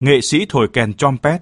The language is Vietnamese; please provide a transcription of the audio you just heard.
nghệ sĩ thổi kèn trompet.